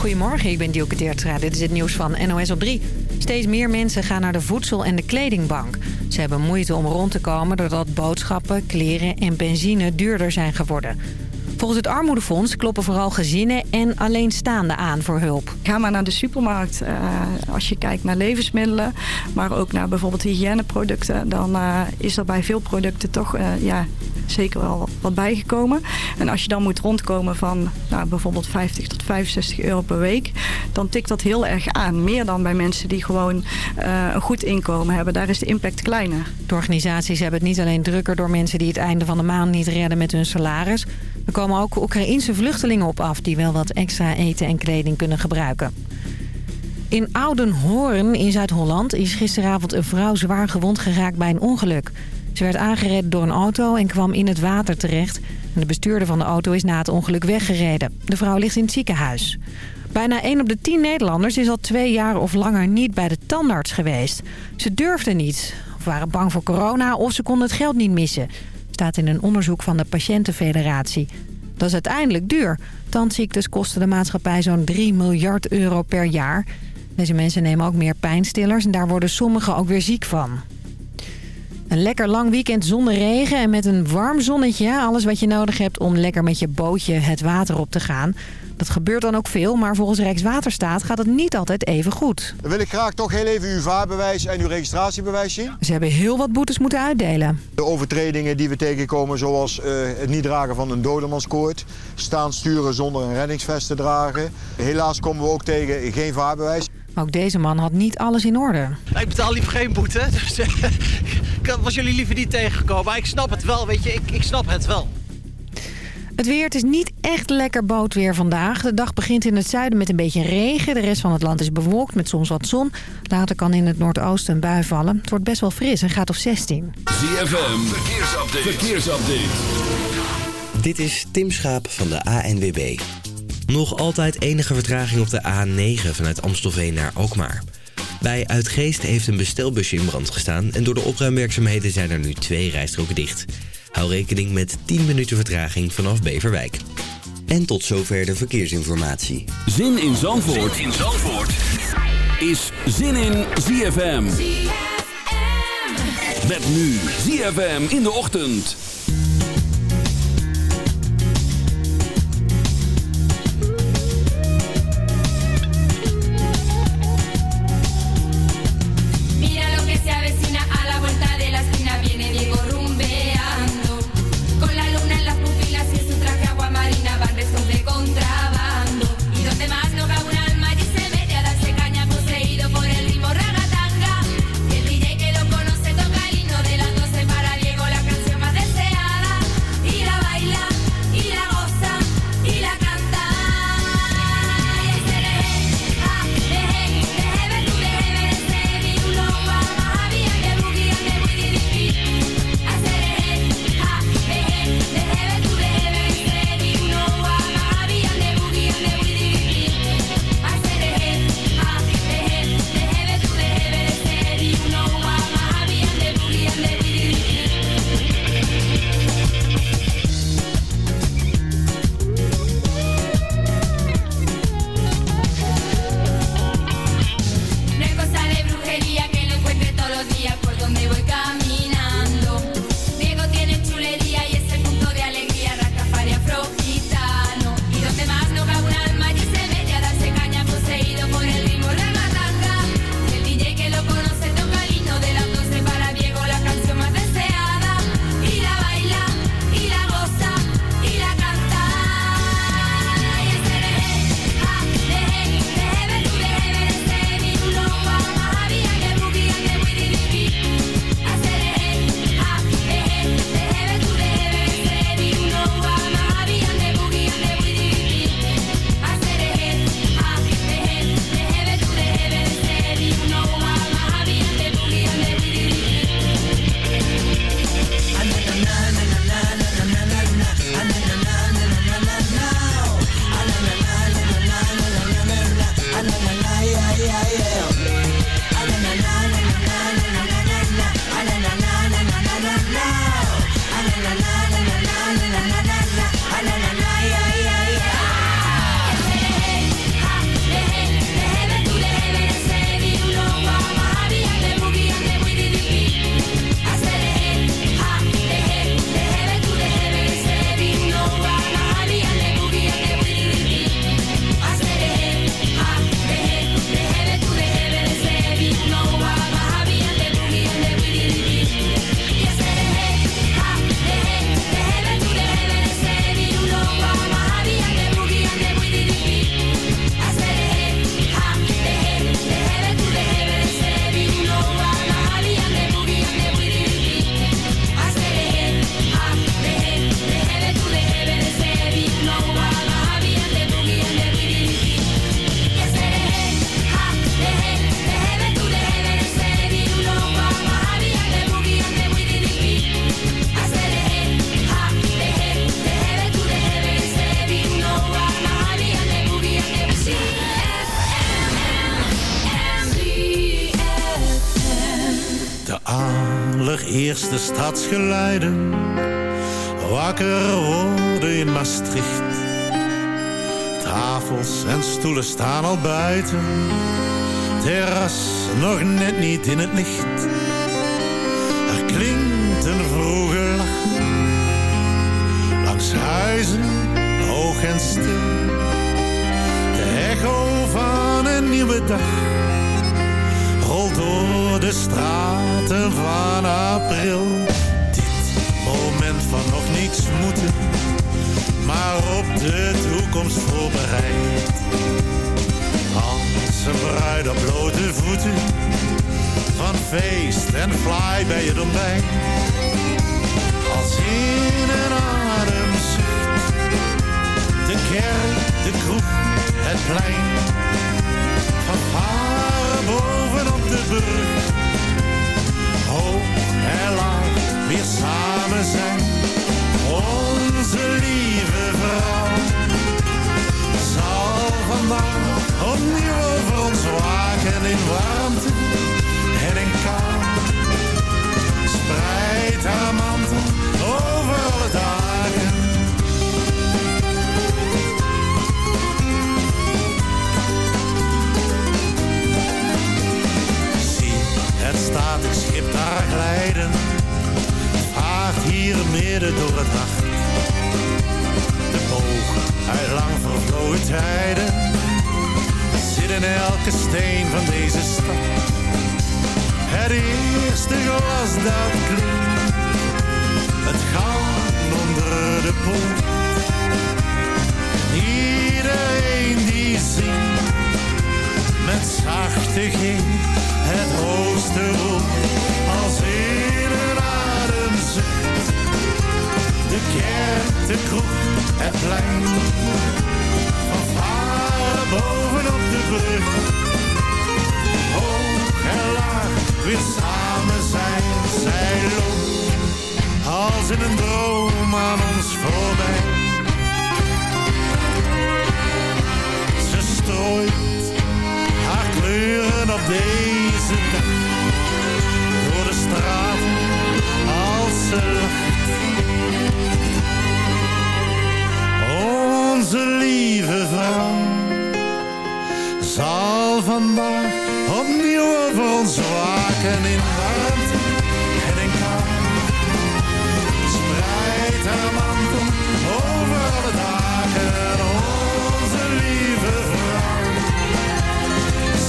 Goedemorgen, ik ben Dielke Teertra. Dit is het nieuws van NOS op 3. Steeds meer mensen gaan naar de voedsel- en de kledingbank. Ze hebben moeite om rond te komen doordat boodschappen, kleren en benzine duurder zijn geworden. Volgens het Armoedefonds kloppen vooral gezinnen en alleenstaanden aan voor hulp. Ga maar naar de supermarkt. Uh, als je kijkt naar levensmiddelen, maar ook naar bijvoorbeeld hygiëneproducten... dan uh, is er bij veel producten toch uh, ja, zeker wel wat bijgekomen. En als je dan moet rondkomen van nou, bijvoorbeeld 50 tot 65 euro per week... dan tikt dat heel erg aan. Meer dan bij mensen die gewoon een goed inkomen hebben. Daar is de impact kleiner. De organisaties hebben het niet alleen drukker door mensen die het einde van de maand niet redden met hun salaris... Er komen ook Oekraïense vluchtelingen op af die wel wat extra eten en kleding kunnen gebruiken. In Oudenhoorn in Zuid-Holland is gisteravond een vrouw zwaar gewond geraakt bij een ongeluk. Ze werd aangereden door een auto en kwam in het water terecht. De bestuurder van de auto is na het ongeluk weggereden. De vrouw ligt in het ziekenhuis. Bijna 1 op de 10 Nederlanders is al twee jaar of langer niet bij de tandarts geweest. Ze durfden niet, of waren bang voor corona of ze konden het geld niet missen staat in een onderzoek van de Patiëntenfederatie. Dat is uiteindelijk duur. Tandziektes kosten de maatschappij zo'n 3 miljard euro per jaar. Deze mensen nemen ook meer pijnstillers en daar worden sommigen ook weer ziek van. Een lekker lang weekend zonder regen en met een warm zonnetje. Alles wat je nodig hebt om lekker met je bootje het water op te gaan. Dat gebeurt dan ook veel, maar volgens Rijkswaterstaat gaat het niet altijd even goed. Dan wil ik graag toch heel even uw vaarbewijs en uw registratiebewijs zien. Ze hebben heel wat boetes moeten uitdelen. De overtredingen die we tegenkomen, zoals uh, het niet dragen van een dodemanskoord... staan sturen zonder een reddingsvest te dragen. Helaas komen we ook tegen geen vaarbewijs. Ook deze man had niet alles in orde. Ik betaal liever geen boete, dus ik was jullie liever niet tegengekomen. Maar ik snap het wel, weet je, ik, ik snap het wel. Het weer, het is niet echt lekker bootweer vandaag. De dag begint in het zuiden met een beetje regen. De rest van het land is bewolkt met soms wat zon. Later kan in het noordoosten een bui vallen. Het wordt best wel fris en gaat op 16. ZFM, verkeersupdate. verkeersupdate. Dit is Tim Schaap van de ANWB. Nog altijd enige vertraging op de A9 vanuit Amstelveen naar Alkmaar. Bij Uitgeest heeft een bestelbusje in brand gestaan... en door de opruimwerkzaamheden zijn er nu twee rijstroken dicht... Hou rekening met 10 minuten vertraging vanaf Beverwijk. En tot zover de verkeersinformatie. Zin in Zandvoort, zin in Zandvoort. is Zin in ZFM. ZFM. Met nu ZFM in de ochtend. Staan al buiten. Terras nog net niet in het licht. Er klinkt een vroege lach. Langs huizen, hoog en stil. De echo van een nieuwe dag rolt door de straten van april. Dit moment van nog niets moeten, maar op de toekomst voorbereid. Een bruid op blote voeten, van feest en fly bij het ontbijt. Als in een ademzucht, de kerk, de kroeg, het plein. Van bovenop de brug. Hoog en laag weer samen zijn. Onze lieve vrouw zal vandaag opnieuw over ons waken in warmte en in kou. Spreid haar mantel over alle dagen staat ik schip daar glijden. Vaart hier midden door het nacht. Steen van deze stad. Het eerste glas dat klinkt. Het goud onder de poort. Iedereen die zingt. Met zachte ging het hoogste roep als in een ademzucht. De kerk, de kroeg, het plein, van varen bovenop de brug. Weer samen zijn, zij loopt als in een droom aan ons voorbij. Ze strooit haar kleuren op deze dag. Door de straat als ze lacht. Onze lieve vrouw zal vandaag opnieuw over ons waken in warmte en in kou. Spreid haar mantel over alle dagen, onze lieve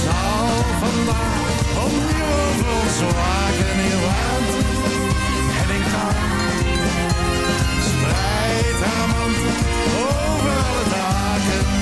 vrouw vandaag opnieuw over ons waken in warmte en in kou. Spreid haar mantel over alle daken.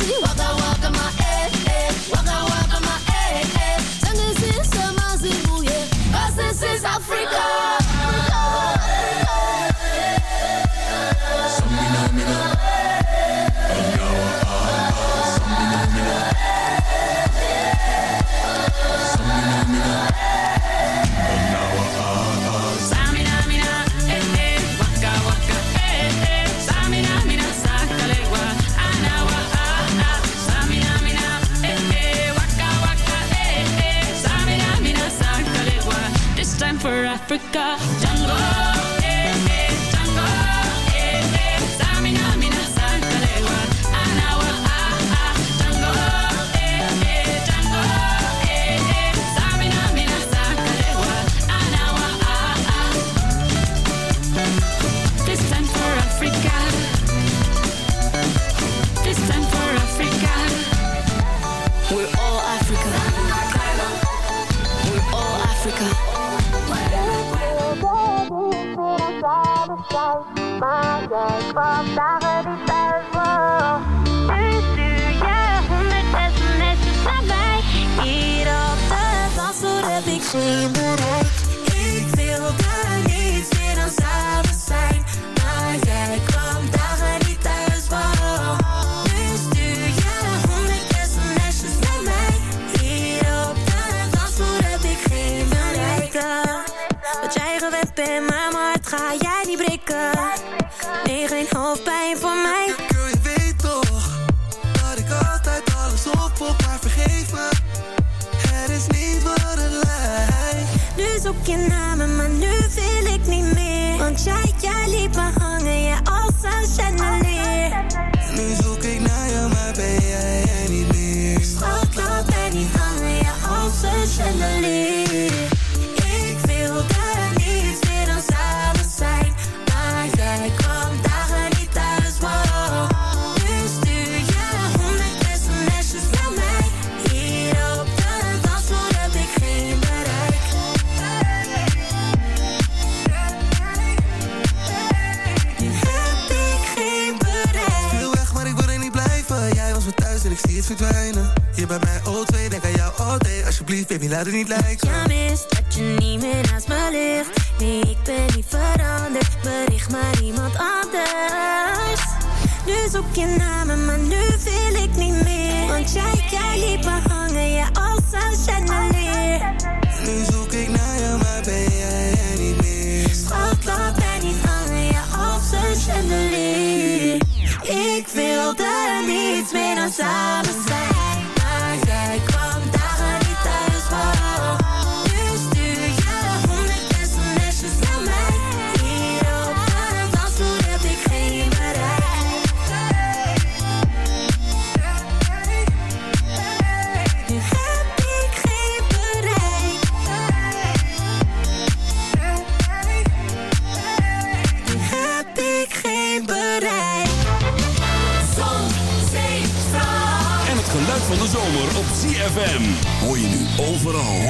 to you. het niet lijken. Ja, mis dat je niet meer naast me ligt. Nee, ik ben niet veranderd. Bericht maar iemand anders. Nu zoek je namen, maar nu wil ik niet meer. Want jij, jij liep for.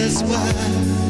That's why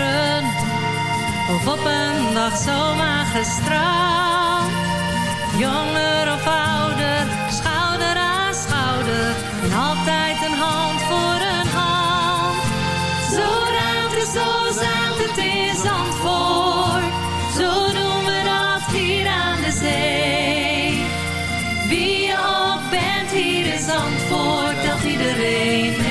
of op een dag zomaar gestraald. Jonger of ouder, schouder aan schouder, en altijd een hand voor een hand. Zo ruimt het, zo zaalt het in Zandvoort, zo doen we dat hier aan de zee. Wie je ook bent hier in Zandvoort, dat iedereen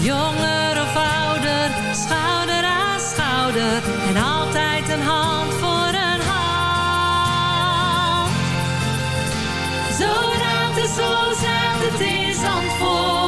Jonger of ouder, schouder aan schouder, en altijd een hand voor een hand. Zo ruimt het, zo zaakt het in Zandvoort.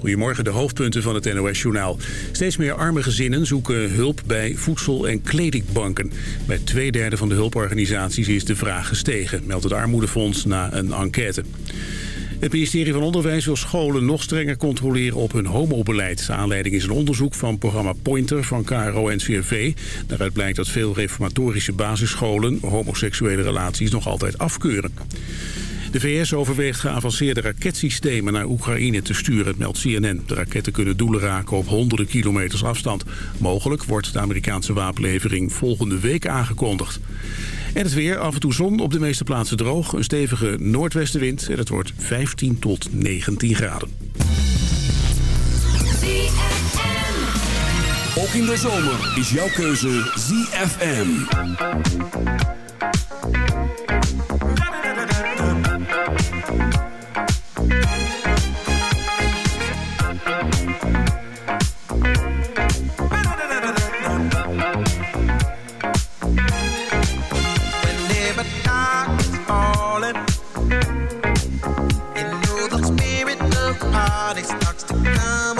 Goedemorgen, de hoofdpunten van het NOS-journaal. Steeds meer arme gezinnen zoeken hulp bij voedsel- en kledingbanken. Bij twee derde van de hulporganisaties is de vraag gestegen... meldt het Armoedefonds na een enquête. Het ministerie van Onderwijs wil scholen nog strenger controleren op hun homobeleid. De aanleiding is een onderzoek van programma Pointer van KRO-NCRV. Daaruit blijkt dat veel reformatorische basisscholen homoseksuele relaties nog altijd afkeuren. De VS overweegt geavanceerde raketsystemen naar Oekraïne te sturen, meldt CNN. De raketten kunnen doelen raken op honderden kilometers afstand. Mogelijk wordt de Amerikaanse wapenlevering volgende week aangekondigd. En het weer, af en toe zon, op de meeste plaatsen droog. Een stevige noordwestenwind en het wordt 15 tot 19 graden. Ook in de zomer is jouw keuze ZFM. cama.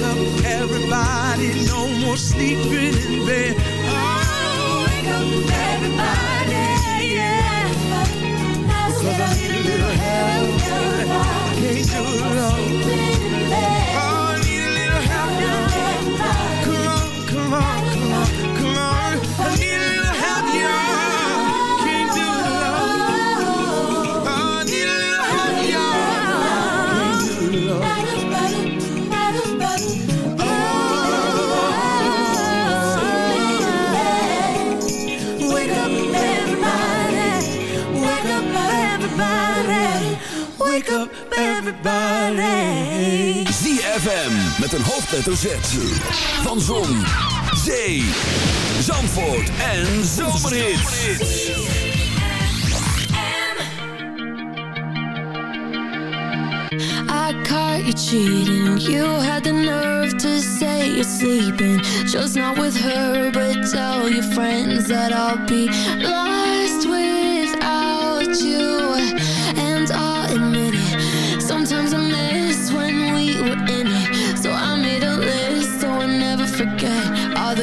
Wake up, everybody. No more sleeping in bed. Oh, wake up, everybody. Yeah. I need a little help. Can't do it alone. Oh, I need a little help. Come on, come on, come on, come on. Wake up, everybody. ZFM met een hoofdletter Z. Van Zon, Zee, Zandvoort en Zomerhits. I caught you cheating. You had the nerve to say you're sleeping. Just not with her, but tell your friends that I'll be lost without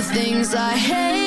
things I hate